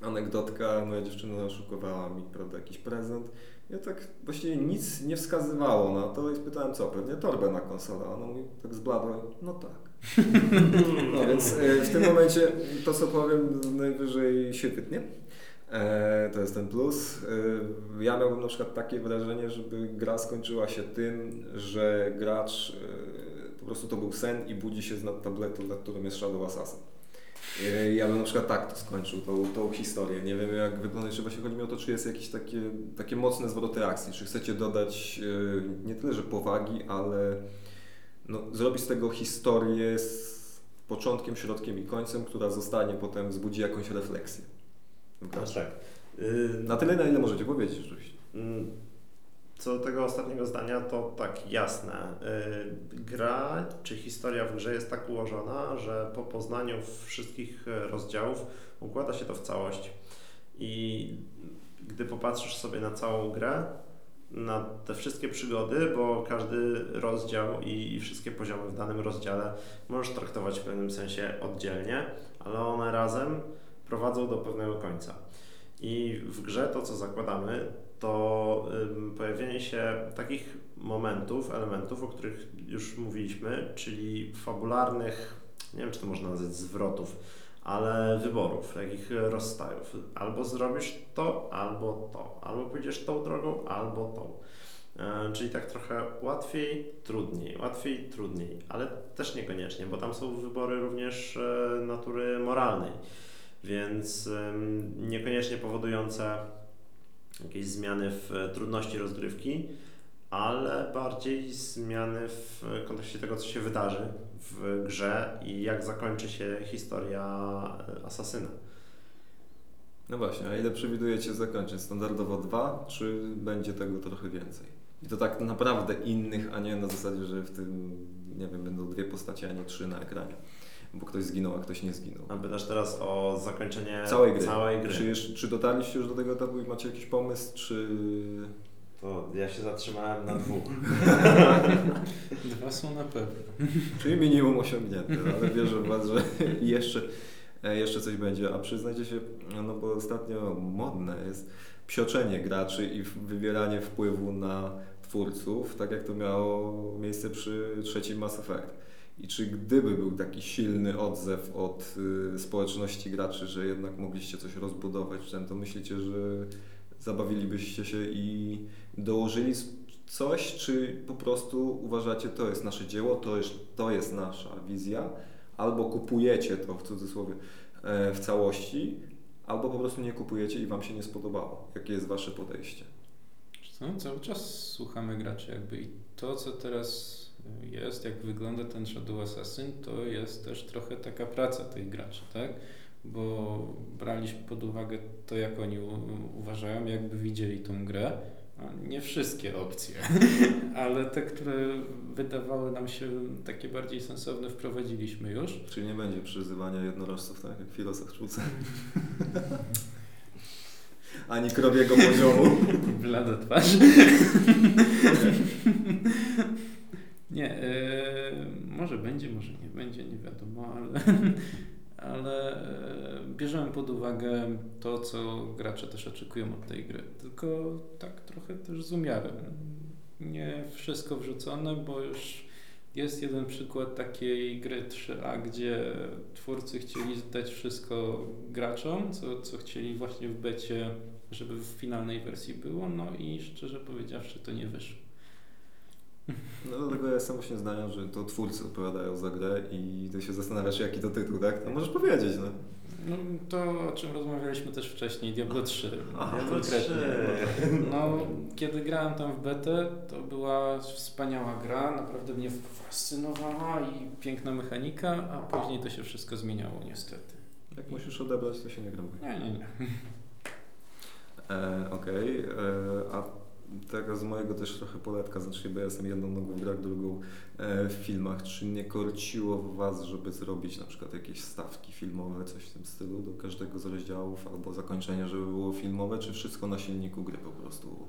anegdotka, moja dziewczyna oszukowała mi, prawda, jakiś prezent. Ja tak właściwie nic nie wskazywało na to i spytałem co, pewnie torbę na konsolę. Ona mówi tak zbladła, no tak. No więc e, w tym momencie to co powiem najwyżej się wytnie. E, to jest ten plus. E, ja miałbym na przykład takie wrażenie, żeby gra skończyła się tym, że gracz e, po prostu to był sen i budzi się z nad tabletu, nad którym jest Shadow Assassin. Ja bym na przykład tak to skończył, tą, tą historię. Nie wiem jak wygląda, czy właśnie chodzi mi o to, czy jest jakieś takie, takie mocne zwroty akcji, czy chcecie dodać nie tyle, że powagi, ale no, zrobić z tego historię z początkiem, środkiem i końcem, która zostanie potem, wzbudzi jakąś refleksję. No tak. Y, na tyle, na ile możecie powiedzieć rzeczywiście. Mm, co do tego ostatniego zdania, to tak jasne. Y, gra czy historia w grze jest tak ułożona, że po poznaniu wszystkich rozdziałów układa się to w całość. I gdy popatrzysz sobie na całą grę, na te wszystkie przygody, bo każdy rozdział i, wszystkie poziomy w danym rozdziale możesz traktować w pewnym sensie oddzielnie, ale one razem prowadzą do pewnego końca. I w grze to, co zakładamy, to pojawienie się takich momentów, elementów, o których już mówiliśmy, czyli fabularnych, nie wiem czy to można nazwać zwrotów, ale wyborów, takich rozstajów. Albo zrobisz to, albo to, albo pójdziesz tą drogą, albo tą. E, czyli tak trochę łatwiej, trudniej, łatwiej, trudniej, ale też niekoniecznie, bo tam są wybory również e, natury moralnej więc niekoniecznie powodujące jakieś zmiany w trudności rozgrywki, ale bardziej zmiany w kontekście tego, co się wydarzy w grze i jak zakończy się historia e, asasyna. No właśnie, a ile przewidujecie zakończyć? Standardowo dwa, czy będzie tego trochę więcej? I to tak naprawdę innych, a nie na zasadzie, że w tym, nie wiem, będą dwie postacie, a nie trzy na ekranie bo ktoś zginął, a ktoś nie zginął. A pytasz teraz o zakończenie całej gry. Całej gry. Czy, już, czy dotarliście już do tego etapu i macie jakiś pomysł, czy... To ja się zatrzymałem na dwóch. Dwa są na pewno. Czyli minimum osiągnięte, ale wierzę w Was, że jeszcze, jeszcze coś będzie. A przyznajcie się, no bo ostatnio modne jest psioczenie graczy i wywieranie wpływu na twórców, tak jak to miało miejsce przy trzecim Mass Effect. I czy gdyby był taki silny odzew od y, społeczności graczy, że jednak mogliście coś rozbudować, to myślicie, że zabawilibyście się i dołożyli coś, czy po prostu uważacie, to jest nasze dzieło, to jest, to jest nasza wizja, albo kupujecie to w cudzysłowie e, w całości, albo po prostu nie kupujecie i Wam się nie spodobało. Jakie jest Wasze podejście? No, cały czas słuchamy graczy jakby i to, co teraz jest, jak wygląda ten Shadow Assassin, to jest też trochę taka praca tych graczy, tak? Bo braliśmy pod uwagę to, jak oni uważają, jakby widzieli tą grę. Nie wszystkie opcje, ale te, które wydawały nam się takie bardziej sensowne, wprowadziliśmy już. Czyli nie będzie przyzywania jednorożców, tak? Jak filozof sztuce. Ani krowiego poziomu. Blada twarz. Nie, yy, może będzie, może nie będzie, nie wiadomo, ale, ale yy, bierzemy pod uwagę to, co gracze też oczekują od tej gry. Tylko tak trochę też z umiarem. Nie wszystko wrzucone, bo już jest jeden przykład takiej gry 3A, gdzie twórcy chcieli dać wszystko graczom, co, co chcieli właśnie w becie, żeby w finalnej wersji było, no i szczerze powiedziawszy to nie wyszło. No dlatego ja jestem właśnie zdania, że to twórcy odpowiadają za grę i ty się zastanawiasz, jaki to tytuł, tak? No możesz powiedzieć, no. No to, o czym rozmawialiśmy też wcześniej, Diablo 3. Aha, Diablo 3. No, kiedy grałem tam w betę, to była wspaniała gra, naprawdę mnie fascynowała i piękna mechanika, a później to się wszystko zmieniało niestety. Jak musisz odebrać, to się nie gra. Nie, nie, nie. E, Okej, okay. E, a taka z mojego też trochę poletka, znaczy bo ja jestem jedną nogą w grach, drugą e, w filmach. Czy nie korciło Was, żeby zrobić na przykład jakieś stawki filmowe, coś w tym stylu do każdego z rozdziałów, albo zakończenie, żeby było filmowe, czy wszystko na silniku gry po prostu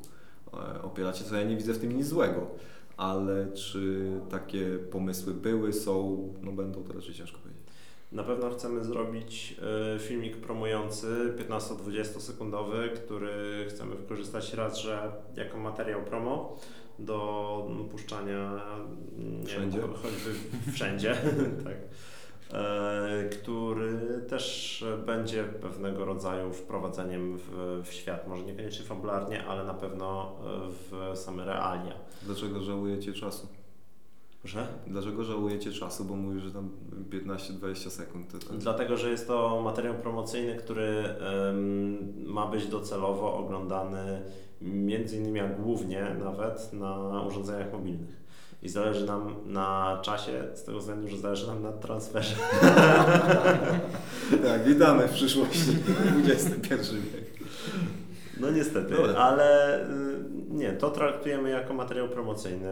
e, opieracie? Co ja nie widzę w tym nic złego, ale czy takie pomysły były, są, no będą, to raczej ciężko powiedzieć. Na pewno chcemy zrobić e, filmik promujący 15-20 sekundowy, który chcemy wykorzystać raz, że jako materiał promo do puszczania wszędzie. Nie, choćby wszędzie, tak. E, który też będzie pewnego rodzaju wprowadzeniem w, w świat, może niekoniecznie fabularnie, ale na pewno w same realia. Dlaczego żałujecie czasu? Że? Dlaczego żałujecie czasu, bo mówisz, że tam 15-20 sekund? To, Dlatego, że jest to materiał promocyjny, który um, ma być docelowo oglądany między innymi, a głównie nawet na urządzeniach mobilnych. I zależy nam na czasie, z tego względu, że zależy nam na transferze. tak, witamy w przyszłości. XXI wiek. No niestety, Dobra. ale y, nie, to traktujemy jako materiał promocyjny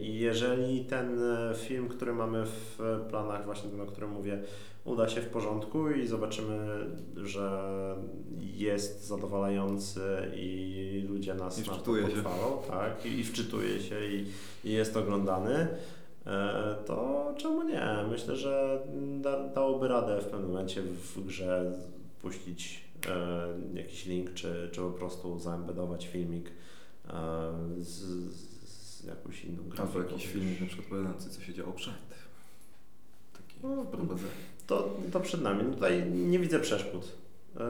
i jeżeli ten e, film, który mamy w planach, właśnie ten, o którym mówię, uda się w porządku i zobaczymy, że jest zadowalający i ludzie nas I na to pochwalą, tak, i, i wczytuje się i, i jest oglądany, e, to czemu nie? Myślę, że da, dałoby radę w pewnym momencie w grze puścić e, jakiś link, czy, czy po prostu zaembedować filmik z, z jakąś inną grafiką. Albo jakiś filmik na przykład opowiadający, co się działo przed. Takie no, wprowadzenie. To, to przed nami. No tutaj nie widzę przeszkód. E,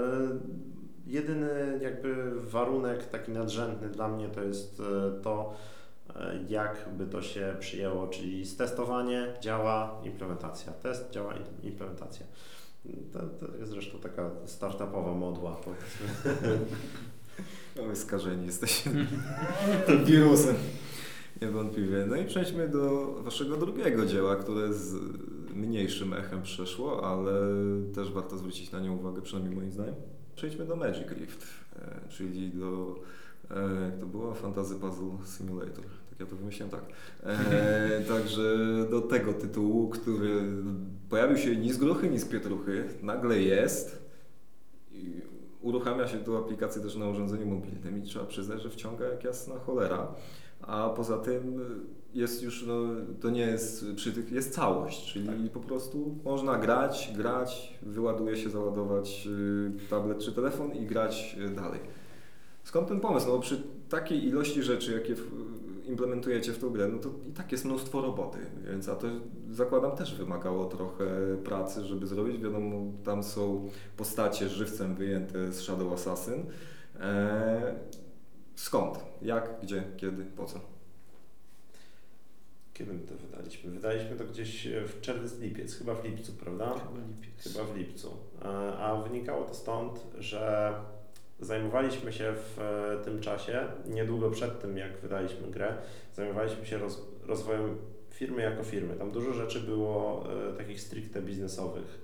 jedyny jakby warunek taki nadrzędny dla mnie to jest e, to, e, jak by to się przyjęło, czyli testowanie, działa, implementacja. Test, działa, implementacja. To, to jest zresztą taka startupowa modła, powiedzmy. No my skażeni jesteśmy tym wirusem. Niewątpliwie. No i przejdźmy do waszego drugiego dzieła, które z mniejszym echem przeszło, ale też warto zwrócić na nie uwagę, przynajmniej moim zdaniem. Przejdźmy do Magic Rift, e, czyli do, e, jak to było, Fantasy Puzzle Simulator. Tak ja to wymyśliłem, tak. E, także do tego tytułu, który pojawił się ni z gruchy, ni z pietruchy, nagle jest uruchamia się tą aplikację też na urządzeniu mobilnym i trzeba przyznać, że wciąga jak jasna cholera. A poza tym jest już, no, to nie jest przy tych, jest całość, czyli tak. po prostu można grać, grać, wyładuje się, załadować y, tablet czy telefon i grać y, dalej. Skąd ten pomysł? No przy takiej ilości rzeczy, jakie implementujecie w tą grę, no to i tak jest mnóstwo roboty, więc a to zakładam też wymagało trochę pracy, żeby zrobić. Wiadomo, tam są postacie żywcem wyjęte z Shadow Assassin. Eee, skąd? Jak? Gdzie? Kiedy? Po co? Kiedy my to wydaliśmy? Wydaliśmy to gdzieś w czerwiec, lipiec, chyba w lipcu, prawda? Chyba lipiec. Chyba w lipcu. E, A wynikało to stąd, że zajmowaliśmy się w e, tym czasie, niedługo przed tym jak wydaliśmy grę, zajmowaliśmy się roz, rozwojem firmy jako firmy. Tam dużo rzeczy było e, takich stricte biznesowych,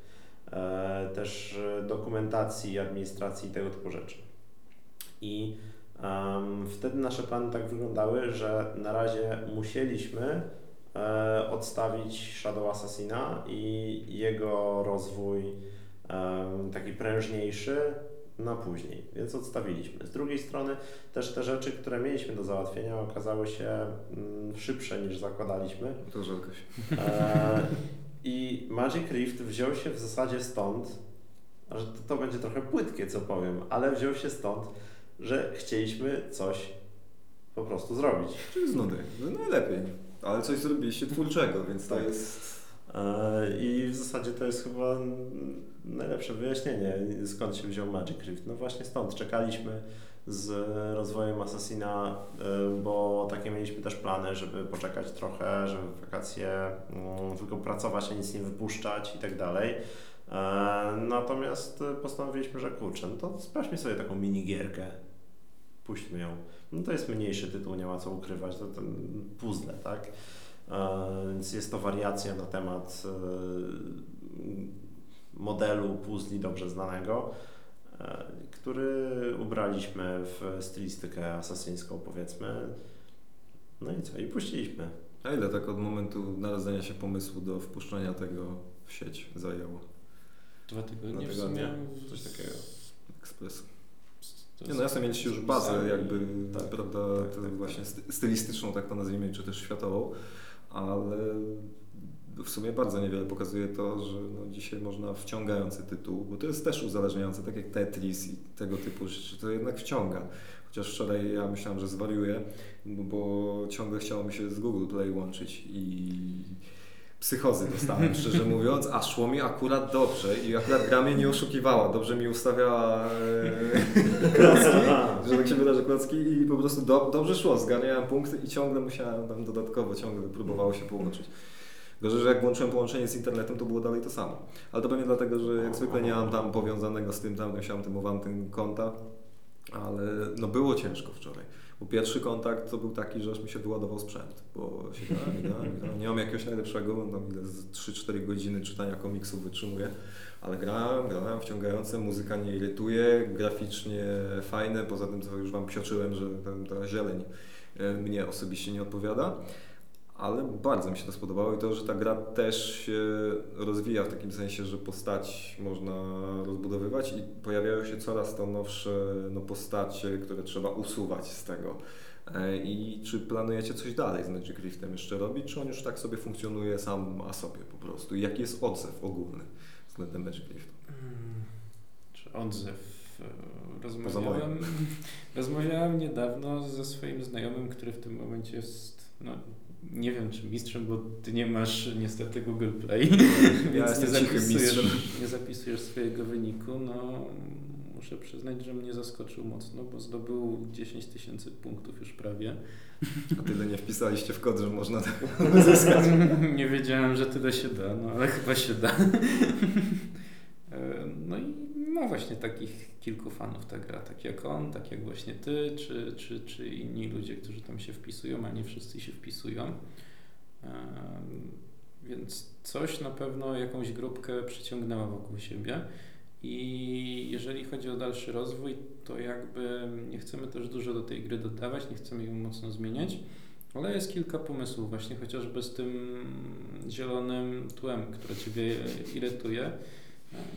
e, też e, dokumentacji, administracji i tego typu rzeczy. I em, wtedy nasze plany tak wyglądały, że na razie musieliśmy e, odstawić Shadow Assassina i jego rozwój taki prężniejszy na później, więc odstawiliśmy. Z drugiej strony też te rzeczy, które mieliśmy do załatwienia okazały się mm, szybsze niż zakładaliśmy. To żalkość. E, I Magic Rift wziął się w zasadzie stąd, że to, to będzie trochę płytkie, co powiem, ale wziął się stąd, że chcieliśmy coś po prostu zrobić. Czyli z nudy. No najlepiej. Ale coś zrobiliście twórczego, więc to Tak. jest... E, I w zasadzie to jest chyba najlepsze wyjaśnienie, skąd się wziął Magic Rift. No właśnie stąd. Czekaliśmy z rozwojem Assassina, e, bo takie mieliśmy też plany, żeby poczekać trochę, żeby wakacje mm, tylko pracować, a nic nie wypuszczać i tak dalej. E, Natomiast e, postanowiliśmy, że kurczę, no to sprawdźmy sobie taką minigierkę. Puśćmy ją. No to jest mniejszy tytuł, nie ma co ukrywać, to ten puzzle, tak? Więc jest to wariacja na temat modelu puzli dobrze znanego, e, który ubraliśmy w stylistykę asasyńską powiedzmy. No i co? I puściliśmy. A ile tak od momentu narodzenia się pomysłu do wpuszczenia tego w sieć zajęło? Dwa tygodnie Dwa w tygodnie, sumie. coś takiego. Ekspres. Nie, no jasne, mieliście już bazę jakby, tak, prawda, tak, tak, właśnie sty- stylistyczną, tak to nazwijmy, czy też światową, ale w sumie bardzo niewiele pokazuje to, że no dzisiaj można wciągający tytuł, bo to jest też uzależniające, tak jak Tetris i tego typu rzeczy, to jednak wciąga. Chociaż wczoraj ja myślałem, że zwariuję, bo, ciągle chciało mi się z Google Play łączyć i psychozy dostałem, szczerze mówiąc, a szło mi akurat dobrze i akurat gra mnie nie oszukiwała, dobrze mi ustawiała e, klocki, że tak się wydarzy klocki i po prostu do, dobrze szło, zgarniałem punkty i ciągle musiałem tam dodatkowo, ciągle próbowało się połączyć. Gorzej, że jak włączyłem połączenie z internetem, to było dalej to samo. Ale to pewnie dlatego, że jak zwykle nie mam tam powiązanego z tym, tam musiałem tym tym konta, ale no było ciężko wczoraj. Bo pierwszy kontakt to był taki, że aż mi się wyładował sprzęt, bo siedziałem, grałem, grałem. Nie mam jakiegoś najlepszego, tam ile z 3-4 godziny czytania komiksów wytrzymuję, ale grałem, grałem, wciągające, muzyka nie irytuje, graficznie fajne, poza tym co już Wam psioczyłem, że ta zieleń e, mnie osobiście nie odpowiada. Ale bardzo mi się to spodobało i to, że ta gra też się rozwija w takim sensie, że postać można rozbudowywać i pojawiają się coraz to nowsze no, postacie, które trzeba usuwać z tego. E, I czy planujecie coś dalej z Magic Riftem jeszcze robić, czy on już tak sobie funkcjonuje sam a sobie po prostu? I jaki jest odzew ogólny względem Magic Riftu? Mm, Czy odzew? E, Rozmawiałem, rozmawiałem niedawno ze swoim znajomym, który w tym momencie jest, no nie wiem czy mistrzem, bo ty nie masz niestety Google Play, więc jestem nie zapisujesz, nie zapisujesz swojego wyniku. No muszę przyznać, że mnie zaskoczył mocno, bo zdobył 10 tysięcy punktów już prawie. A tyle nie wpisaliście w kod, że można tak uzyskać. nie wiedziałem, że tyle się da, no ale chyba się da. E, No i ma właśnie takich kilku fanów ta gra, tak jak on, tak jak właśnie ty, czy, czy, czy inni ludzie, którzy tam się wpisują, a nie wszyscy się wpisują. Więc coś na pewno, jakąś grupkę przyciągnęła wokół siebie. I jeżeli chodzi o dalszy rozwój, to jakby nie chcemy też dużo do tej gry dodawać, nie chcemy ją mocno zmieniać, ale jest kilka pomysłów, właśnie chociażby z tym zielonym tłem, które Ciebie irytuje.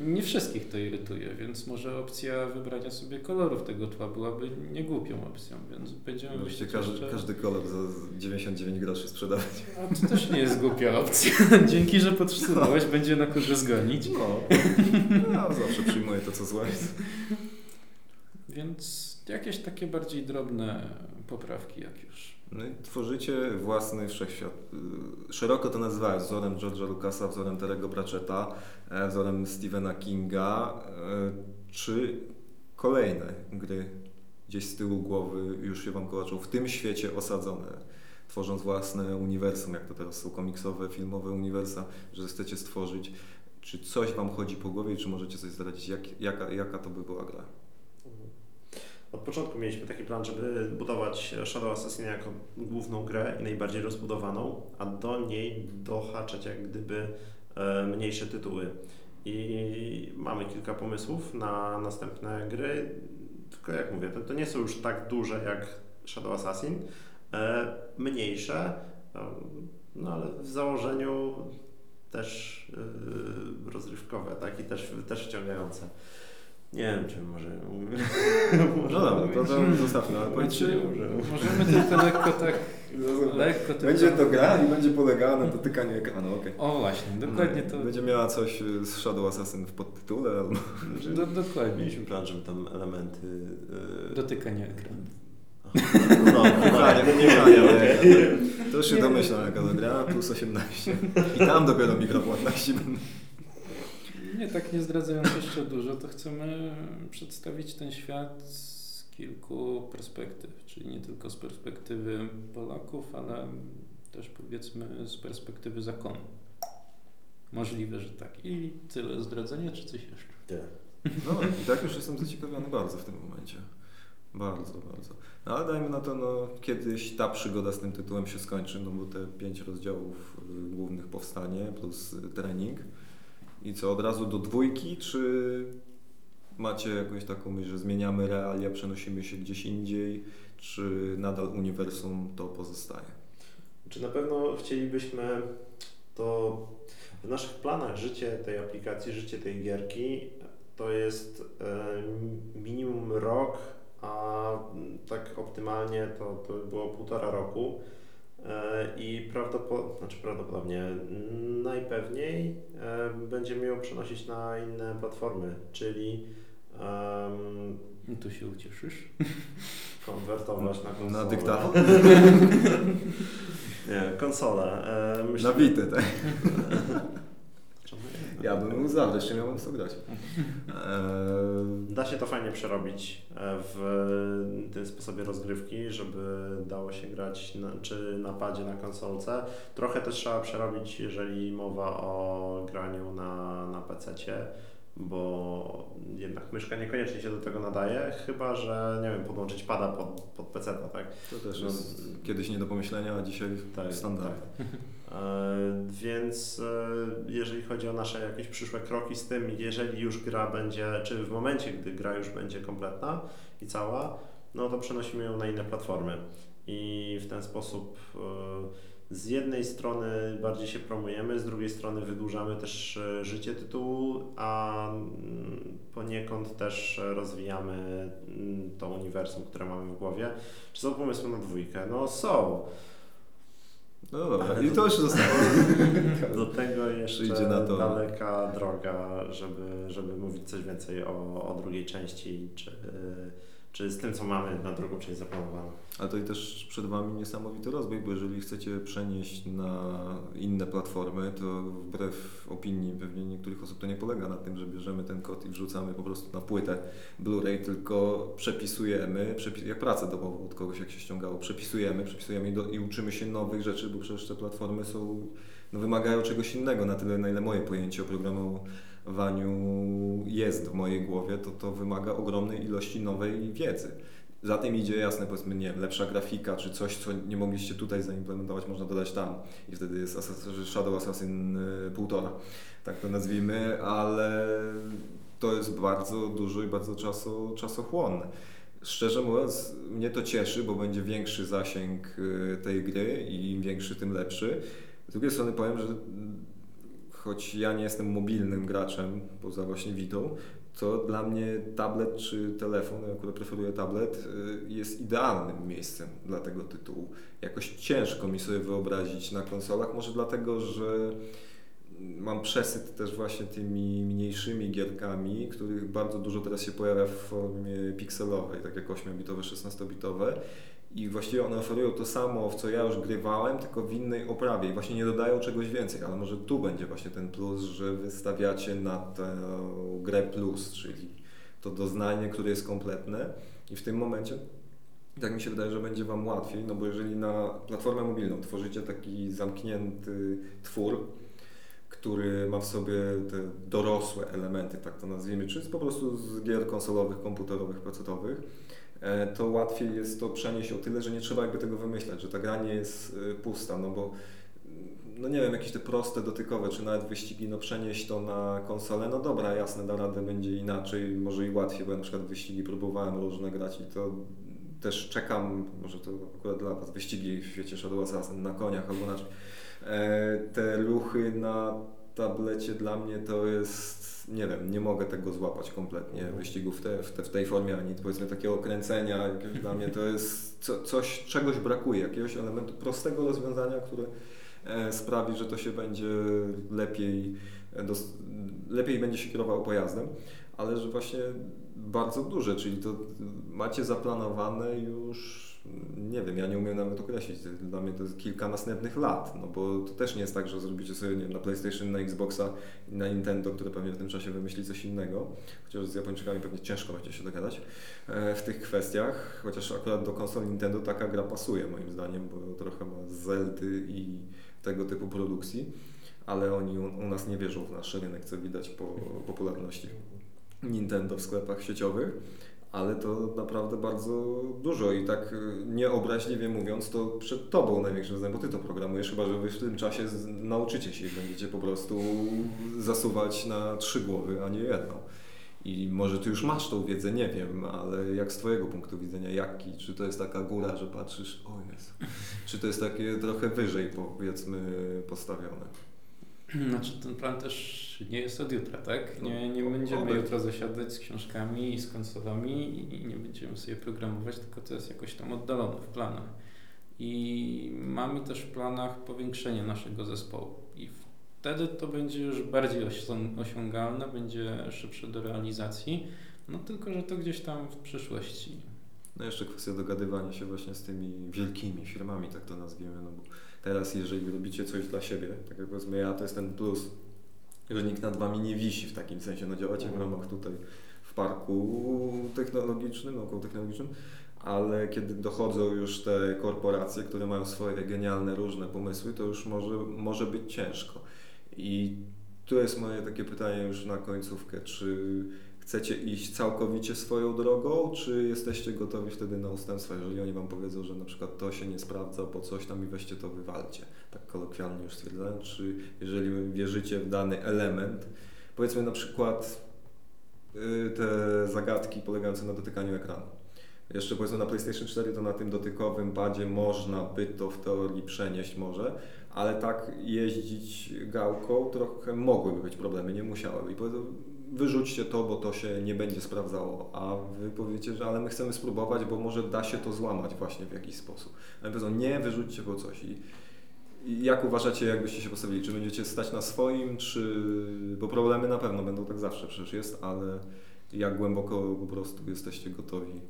Nie wszystkich to irytuje, więc może opcja wybrania sobie kolorów tego tła byłaby niegłupią opcją, więc będziemy Możecie każdy, jeszcze... każdy kolor za 99 groszy sprzedawać. A to też nie jest głupia opcja. Dzięki, że podtrzymałeś, będzie na kogo zgonić. No, ja zawsze przyjmuję to, co złe. Więc jakieś takie bardziej drobne poprawki, jak już. No i tworzycie własny wszechświat. Y, szeroko to nazywając, wzorem George'a Lucasa, wzorem Terego Pratchetta, e, wzorem Stephena Kinga, e, czy kolejne gry gdzieś z tyłu głowy już się Wam kołaczą w tym świecie osadzone, tworząc własne uniwersum, jak to teraz są komiksowe, filmowe uniwersa, że chcecie stworzyć. Czy coś Wam chodzi po głowie, czy możecie coś zdradzić, jak, jaka, jaka to by była gra? Od początku mieliśmy taki plan, żeby budować Shadow Assassin jako główną grę i najbardziej rozbudowaną, a do niej dohaczać jak gdyby e, mniejsze tytuły. I mamy kilka pomysłów na następne gry, tylko jak mówię, to, to nie są już tak duże jak Shadow Assassin, e, mniejsze, e, no ale w założeniu też rozrywkowe, tak i też, też wciągające. Nie wiem, czy może... może no dobra, to, to zostawmy, ale powiedzcie, może. Możemy tylko lekko tak... lekko będzie to gra i będzie polegała na dotykaniu ekranu, okay. O właśnie, dokładnie to... Będzie miała coś z Shadow Assassin w podtytule albo... Do, dokładnie. Mieliśmy plan, żeby tam elementy... Yy... Dotykania ekranu. No, no, To już się domyślam, jaka to gra, plus 18. I tam dopiero mikropłatności będą nie, tak nie zdradzając jeszcze dużo, to chcemy przedstawić ten świat z kilku perspektyw, czyli nie tylko z perspektywy Polaków, ale też powiedzmy z perspektywy zakonu. Możliwe, że tak. I tyle zdradzenia, czy coś jeszcze? Tyle. No i tak już jestem zaciekawiony bardzo w tym momencie. Bardzo, bardzo. No ale dajmy na to, no kiedyś ta przygoda z tym tytułem się skończy, no bo te pięć rozdziałów y, głównych powstanie plus trening. I co, od razu do dwójki, czy macie jakąś taką myśl, że zmieniamy realia, przenosimy się gdzieś indziej, czy nadal uniwersum to pozostaje? Czy na pewno chcielibyśmy to w naszych planach życie tej aplikacji, życie tej gierki to jest minimum rok, a tak optymalnie to, to było półtora roku. E, i prawdopodobnie, znaczy prawdopodobnie najpewniej e, będziemy ją przenosić na inne platformy, czyli um, tu się ucieszysz. Konwertować na konsolę. Na dyktafon? Nie, konsolę. E, myślę, na bity, tak? Ja bym był za, wreszcie miałbym co grać. Da się to fajnie przerobić e, w tym sposobie rozgrywki, żeby dało się grać na, czy na padzie, na konsolce. Trochę też trzeba przerobić, jeżeli mowa o graniu na, na PC-cie, bo jednak myszka niekoniecznie się do tego nadaje, chyba że, nie wiem, podłączyć pada pod, pod PC, tak? To też no, jest kiedyś nie do pomyślenia, a dzisiaj tak, standard. Tak. E, więc e, jeżeli chodzi o nasze jakieś przyszłe kroki z tym, jeżeli już gra będzie, czy w momencie, gdy gra już będzie kompletna i cała, no to przenosimy ją na inne platformy. I w ten sposób e, z jednej strony bardziej się promujemy, z drugiej strony wydłużamy też życie tytułu, a mm, poniekąd też rozwijamy mm, to uniwersum, które mamy w głowie. Czy są pomysły na dwójkę? No są. No dobra, i to już zostało. Do tego jeszcze Idzie na to. daleka droga, żeby, żeby mówić coś więcej o, o drugiej części, czy, czy z tym, co mamy na drugą część zaplanowaną. To i też przed Wami niesamowity rozwój, bo jeżeli chcecie przenieść na inne platformy, to wbrew opinii pewnie niektórych osób to nie polega na tym, że bierzemy ten kod i wrzucamy po prostu na płytę Blu-ray, tylko przepisujemy, przepis jak pracę domową od kogoś jak się ściągało, przepisujemy, przepisujemy i, do, i uczymy się nowych rzeczy, bo przecież te platformy są, no wymagają czegoś innego na tyle, na ile moje pojęcie o programowaniu jest w mojej głowie, to to wymaga ogromnej ilości nowej wiedzy. Za tym idzie jasne, powiedzmy, nie wiem, lepsza grafika, czy coś, co nie mogliście tutaj zaimplementować, można dodać tam. I wtedy jest Shadow Assassin 1,5, tak to nazwijmy, ale to jest bardzo duży i bardzo czaso, czasochłonne. Szczerze mówiąc, mnie to cieszy, bo będzie większy zasięg y, tej gry i im większy, tym lepszy. Z drugiej strony powiem, że choć ja nie jestem mobilnym graczem, poza właśnie Witą, to dla mnie tablet czy telefon, ja akurat preferuję tablet, y, jest idealnym miejscem dla tego tytułu. Jakoś ciężko mi sobie wyobrazić na konsolach, może dlatego, że mam przesyt też właśnie tymi mniejszymi gierkami, których bardzo dużo teraz się pojawia w formie pikselowej, tak jak 8-bitowe, 16-bitowe. I właściwie one oferują to samo, w co ja już grywałem, tylko w innej oprawie. I właśnie nie dodają czegoś więcej, ale może tu będzie właśnie ten plus, że wystawiacie na tę grę plus, czyli to doznanie, które jest kompletne. I w tym momencie tak mi się wydaje, że będzie Wam łatwiej, no bo jeżeli na platformę mobilną tworzycie taki zamknięty twór, który ma w sobie te dorosłe elementy, tak to nazwijmy, czy po prostu z gier konsolowych, komputerowych, pecetowych, to łatwiej jest to przenieść o tyle, że nie trzeba jakby tego wymyślać, że ta gra nie jest e, pusta, no bo no nie wiem, jakieś te proste, dotykowe, czy nawet wyścigi, no przenieść to na konsolę, no dobra, jasne, da radę, będzie inaczej, może i łatwiej, bo ja na przykład wyścigi próbowałem różne grać i to też czekam, może to akurat dla Was, wyścigi w świecie Shadow Assassin na koniach albo na e, Te ruchy na tablecie dla mnie to jest, nie wiem, nie mogę tego złapać kompletnie, mhm. wyścigów w, te, w, te, w tej formie, ani powiedzmy takiego kręcenia, dla mnie to jest co, coś, czegoś brakuje, jakiegoś elementu prostego rozwiązania, które e, sprawi, że to się będzie lepiej, e, lepiej będzie się kierowało pojazdem, ale że właśnie bardzo duże, czyli to macie zaplanowane już, nie wiem, ja nie umiem nawet określić, dla mnie to jest kilka następnych lat, no bo to też nie jest tak, że zrobicie sobie nie wiem, na PlayStation, na Xboxa i na Nintendo, które pewnie w tym czasie wymyśli coś innego, chociaż z Japończykami pewnie ciężko będzie się dogadać e, w tych kwestiach, chociaż akurat do konsol Nintendo taka gra pasuje moim zdaniem, bo trochę ma Zeldy i tego typu produkcji, ale oni u, u nas nie wierzą w nasz rynek, co widać po popularności. Nintendo w sklepach sieciowych, ale to naprawdę bardzo dużo i tak y, nieobraźliwie mówiąc, to przed Tobą największym zdaniem, bo Ty to programujesz, chyba że Wy w tym czasie nauczycie się i będziecie po prostu zasuwać na trzy głowy, a nie jedną. I może Ty już masz tą wiedzę, nie wiem, ale jak z Twojego punktu widzenia, jaki? Czy to jest taka góra, że patrzysz, o jest, czy to jest takie trochę wyżej powiedzmy postawione? Znaczy ten plan też nie jest od jutra, tak? Nie, nie będziemy jutro zasiadać z książkami i z konsolami i nie będziemy sobie programować, tylko to jest jakoś tam oddalone w planach. I mamy też w planach powiększenie naszego zespołu i wtedy to będzie już bardziej osiągalne, będzie szybsze do realizacji, no tylko, że to gdzieś tam w przyszłości. No jeszcze kwestia dogadywania się właśnie z tymi wielkimi firmami, tak to nazwijmy, no bo Teraz, jeżeli robicie coś dla siebie, tak jak powiedzmy ja, to jest ten plus, że nikt nad Wami nie wisi w takim sensie, no działacie w mhm. ramach tutaj w parku technologicznym, naukowo-technologicznym, ale kiedy dochodzą już te korporacje, które mają swoje genialne, różne pomysły, to już może, może być ciężko. I tu jest moje takie pytanie już na końcówkę, czy chcecie iść całkowicie swoją drogą, czy jesteście gotowi wtedy na ustępstwa, jeżeli oni Wam powiedzą, że na przykład to się nie sprawdza, po coś tam i weźcie to wywalcie, tak kolokwialnie już stwierdzałem, czy jeżeli wierzycie w dany element, powiedzmy na przykład y, te zagadki polegające na dotykaniu ekranu. Jeszcze powiedzmy na PlayStation 4 to na tym dotykowym padzie można by to w teorii przenieść może, ale tak jeździć gałką trochę mogłyby być problemy, nie musiałyby. I wyrzućcie to, bo to się nie będzie sprawdzało, a wy powiecie, że ale my chcemy spróbować, bo może da się to złamać właśnie w jakiś sposób. A my powiedzą, nie, wyrzućcie po coś. I, I, jak uważacie, jakbyście się postawili? Czy będziecie stać na swoim, czy... Bo problemy na pewno będą tak zawsze przecież jest, ale jak głęboko po prostu jesteście gotowi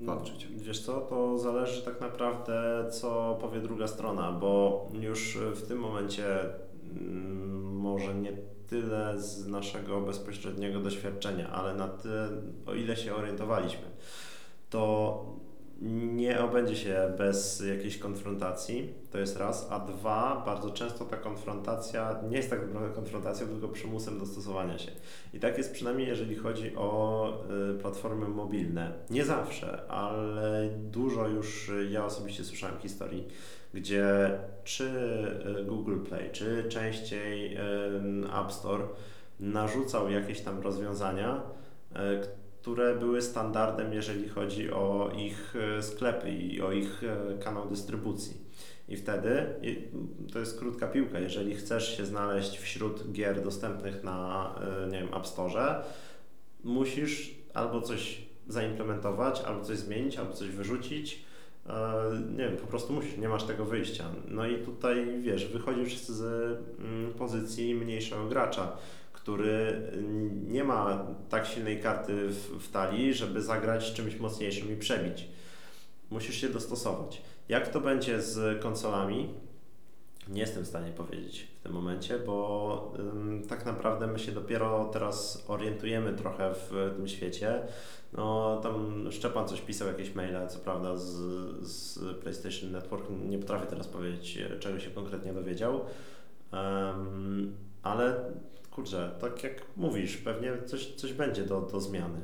walczyć? Wiesz co, to zależy tak naprawdę, co powie druga strona, bo już w tym momencie mm, może nie tyle z naszego bezpośredniego doświadczenia, ale na tyle, o ile się orientowaliśmy, to nie obędzie się bez jakiejś konfrontacji, to jest raz, a dwa, bardzo często ta konfrontacja nie jest tak naprawdę konfrontacją, tylko przymusem dostosowania się. I tak jest przynajmniej jeżeli chodzi o y, platformy mobilne. Nie zawsze, ale dużo już ja osobiście słyszałem historii, gdzie czy y, Google Play, czy częściej App Store narzucał jakieś tam rozwiązania, y, które były standardem, jeżeli chodzi o ich sklepy i o ich kanał dystrybucji. I wtedy, to jest krótka piłka, jeżeli chcesz się znaleźć wśród gier dostępnych na nie wiem, App Store, musisz albo coś zaimplementować, albo coś zmienić, albo coś wyrzucić, nie wiem, po prostu musisz, nie masz tego wyjścia. No i tutaj, wiesz, wychodzisz z mm, pozycji mniejszego gracza, który nie ma tak silnej karty w, w talii, żeby zagrać czymś mocniejszym i przebić. Musisz się dostosować. Jak to będzie z konsolami? Nie jestem w stanie powiedzieć w tym momencie, bo ym, tak naprawdę my się dopiero teraz orientujemy trochę w tym świecie. No, tam Szczepan coś pisał, jakieś maile, co prawda, z, z PlayStation Network. Nie potrafię teraz powiedzieć, czego się konkretnie dowiedział. Um, ale kurczę, tak jak mówisz, pewnie coś, coś będzie do, do zmiany.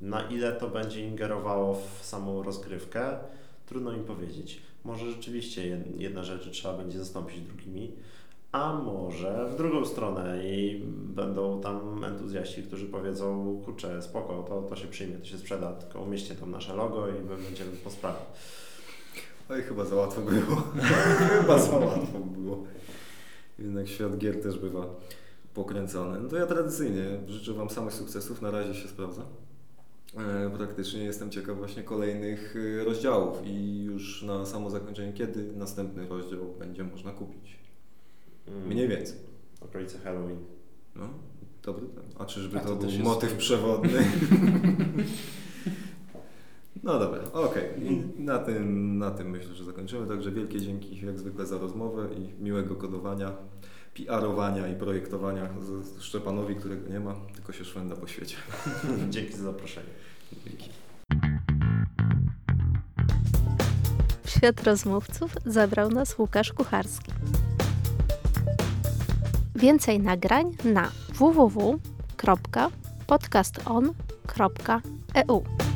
Na ile to będzie ingerowało w samą rozgrywkę, trudno mi powiedzieć. Może rzeczywiście jedna rzecz trzeba będzie zastąpić drugimi, a może w drugą stronę i będą tam entuzjaści, którzy powiedzą, kurczę, spoko, to, to się przyjmie, to się sprzeda, tylko umieście tam nasze logo i będziemy po sprawie. Oj, chyba za łatwo było. chyba za łatwo było. Jednak świat gier też bywa pokręcony. No to ja tradycyjnie życzę Wam samych sukcesów, na razie się sprawdza. E, praktycznie jestem ciekaw właśnie kolejnych e, rozdziałów i już na samo zakończenie, kiedy następny rozdział będzie można kupić. Mm. Mniej więcej. Okolice Halloween. No, dobry ten. A czyżby A to, to był motyw przewodny? no dobra, okej. Okay. Na tym, na tym myślę, że zakończymy. Także wielkie dzięki jak zwykle za rozmowę i miłego kodowania. PR-owania i projektowania z Szczepanowi, którego nie ma, tylko się szwenda po świecie. Dzięki za zaproszenie. Dzięki. W świat rozmówców zabrał nas Łukasz Kucharski. Więcej nagrań na www.podcaston.eu